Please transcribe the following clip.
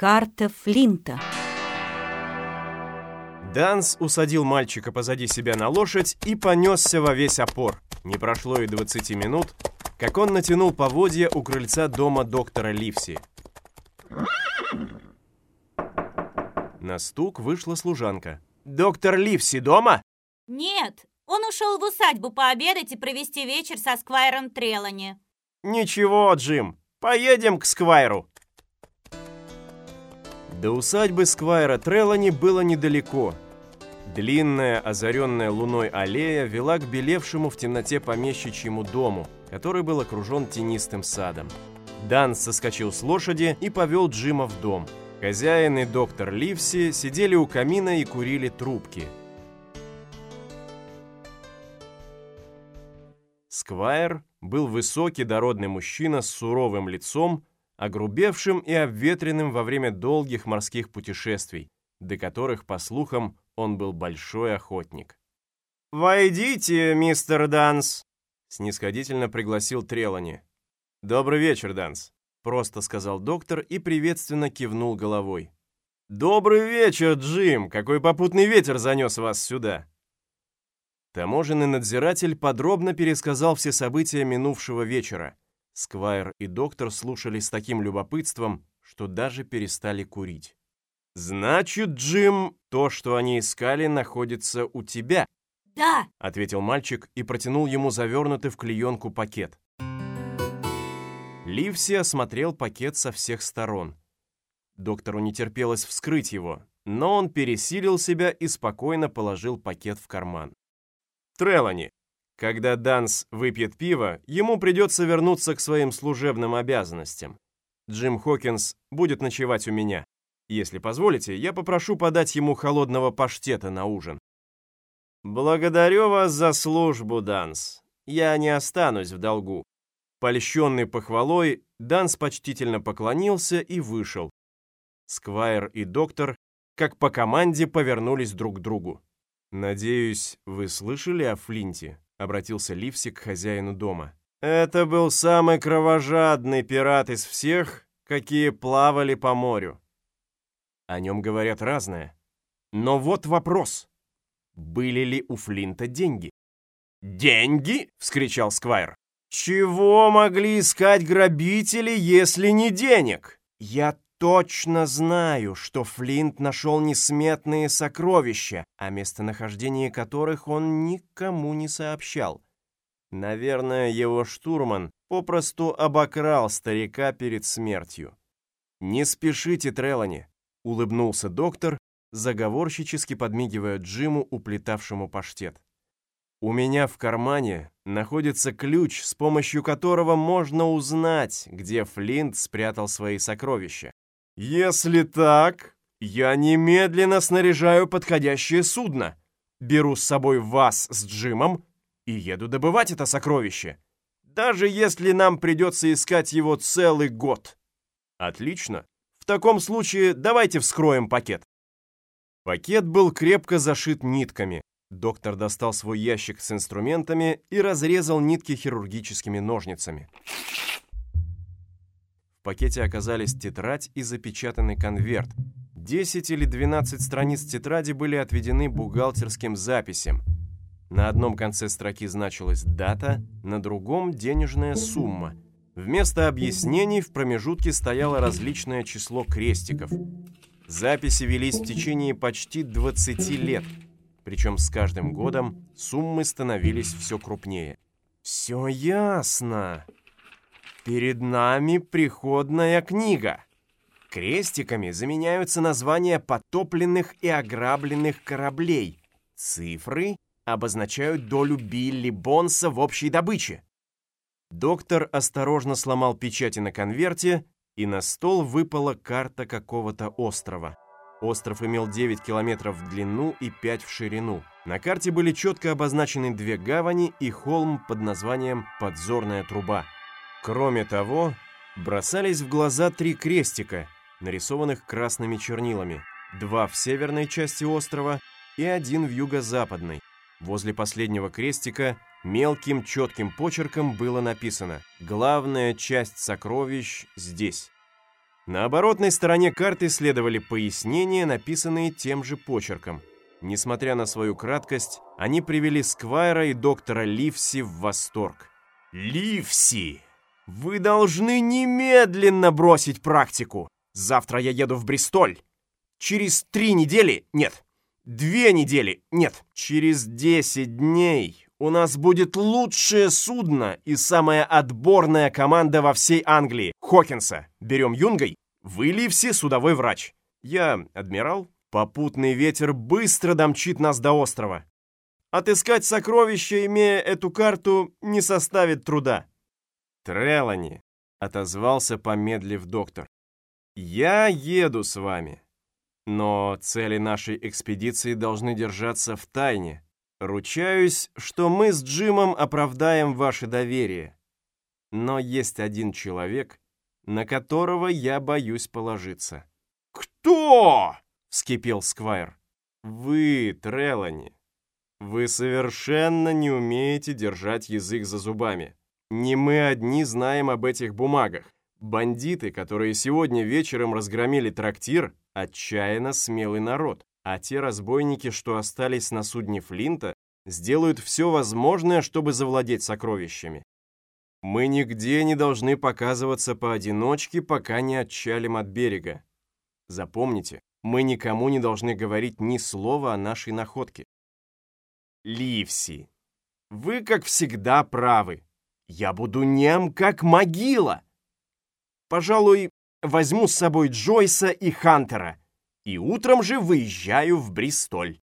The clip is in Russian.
Карта Флинта. Данс усадил мальчика позади себя на лошадь и понесся во весь опор. Не прошло и 20 минут, как он натянул поводья у крыльца дома доктора Ливси. На стук вышла служанка. «Доктор Ливси дома?» Нет, он ушел в усадьбу пообедать и провести вечер со Сквайром Трелани. «Ничего, Джим, поедем к Сквайру». До усадьбы Сквайра Трелани было недалеко. Длинная, озаренная луной аллея вела к белевшему в темноте помещичьему дому, который был окружен тенистым садом. Дан соскочил с лошади и повел Джима в дом. Хозяин и доктор Ливси сидели у камина и курили трубки. Сквайр был высокий дородный мужчина с суровым лицом, огрубевшим и обветренным во время долгих морских путешествий, до которых, по слухам, он был большой охотник. «Войдите, мистер Данс!» — снисходительно пригласил Трелани. «Добрый вечер, Данс», — просто сказал доктор и приветственно кивнул головой. «Добрый вечер, Джим! Какой попутный ветер занес вас сюда!» Таможенный надзиратель подробно пересказал все события минувшего вечера — Сквайр и доктор слушали с таким любопытством, что даже перестали курить. «Значит, Джим, то, что они искали, находится у тебя?» Да, — ответил мальчик и протянул ему завернутый в клеенку пакет. Ливси осмотрел пакет со всех сторон. Доктору не терпелось вскрыть его, но он пересилил себя и спокойно положил пакет в карман. «Трелани, когда Данс выпьет пиво, ему придется вернуться к своим служебным обязанностям. Джим Хокинс будет ночевать у меня. Если позволите, я попрошу подать ему холодного паштета на ужин. Благодарю вас за службу, Данс. Я не останусь в долгу. Польщенный похвалой, Данс почтительно поклонился и вышел. Сквайр и доктор, как по команде, повернулись друг к другу. «Надеюсь, вы слышали о Флинте?» обратился Ливси к хозяину дома. «Это был самый кровожадный пират из всех, какие плавали по морю. О нем говорят разное. Но вот вопрос. Были ли у Флинта деньги? «Деньги?» — вскричал Сквайр. «Чего могли искать грабители, если не денег? Я точно знаю, что Флинт нашел несметные сокровища, о местонахождении которых он никому не сообщал. Наверное, его штурман попросту обокрал старика перед смертью. «Не спешите, Трелани», — улыбнулся доктор, заговорщически подмигивая Джиму, уплетавшему паштет. «У меня в кармане находится ключ, с помощью которого можно узнать, где Флинт спрятал свои сокровища. «Если так, я немедленно снаряжаю подходящее судно, беру с собой вас с Джимом и еду добывать это сокровище, даже если нам придется искать его целый год». «Отлично. В таком случае давайте вскроем пакет». Пакет был крепко зашит нитками. Доктор достал свой ящик с инструментами и разрезал нитки хирургическими ножницами пакете оказались тетрадь и запечатанный конверт. 10 или 12 страниц тетради были отведены бухгалтерским записям. На одном конце строки значилась дата, на другом – денежная сумма. Вместо объяснений в промежутке стояло различное число крестиков. Записи велись в течение почти 20 лет, причем с каждым годом суммы становились все крупнее. «Все ясно!» Перед нами приходная книга. Крестиками заменяются названия потопленных и ограбленных кораблей. Цифры обозначают долю Билли Бонса в общей добыче. Доктор осторожно сломал печати на конверте, и на стол выпала карта какого-то острова. Остров имел 9 километров в длину и 5 в ширину. На карте были четко обозначены две гавани и холм под названием «Подзорная труба». Кроме того, бросались в глаза три крестика, нарисованных красными чернилами. Два в северной части острова и один в юго-западной. Возле последнего крестика мелким четким почерком было написано «Главная часть сокровищ здесь». На оборотной стороне карты следовали пояснения, написанные тем же почерком. Несмотря на свою краткость, они привели Сквайра и доктора Ливси в восторг. «Ливси, вы должны немедленно бросить практику. Завтра я еду в Бристоль. Через три недели... Нет, две недели... Нет, через десять дней у нас будет лучшее судно и самая отборная команда во всей Англии. Хокинса. Берем юнгой. Вы, Ливси, судовой врач. Я адмирал. Попутный ветер быстро домчит нас до острова. Отыскать сокровища, имея эту карту, не составит труда. Трелани, отозвался помедлив доктор. Я еду с вами. Но цели нашей экспедиции должны держаться в тайне. Ручаюсь, что мы с Джимом оправдаем ваше доверие. Но есть один человек, на которого я боюсь положиться. «Кто?» — вскипел Сквайр. «Вы, Трелани. Вы совершенно не умеете держать язык за зубами. Не мы одни знаем об этих бумагах. Бандиты, которые сегодня вечером разгромили трактир, отчаянно смелый народ. А те разбойники, что остались на судне Флинта, сделают все возможное, чтобы завладеть сокровищами. Мы нигде не должны показываться поодиночке, пока не отчалим от берега. Запомните, мы никому не должны говорить ни слова о нашей находке. Ливси, вы, как всегда, правы. Я буду нем, как могила. Пожалуй, возьму с собой Джойса и Хантера, и утром же выезжаю в Бристоль.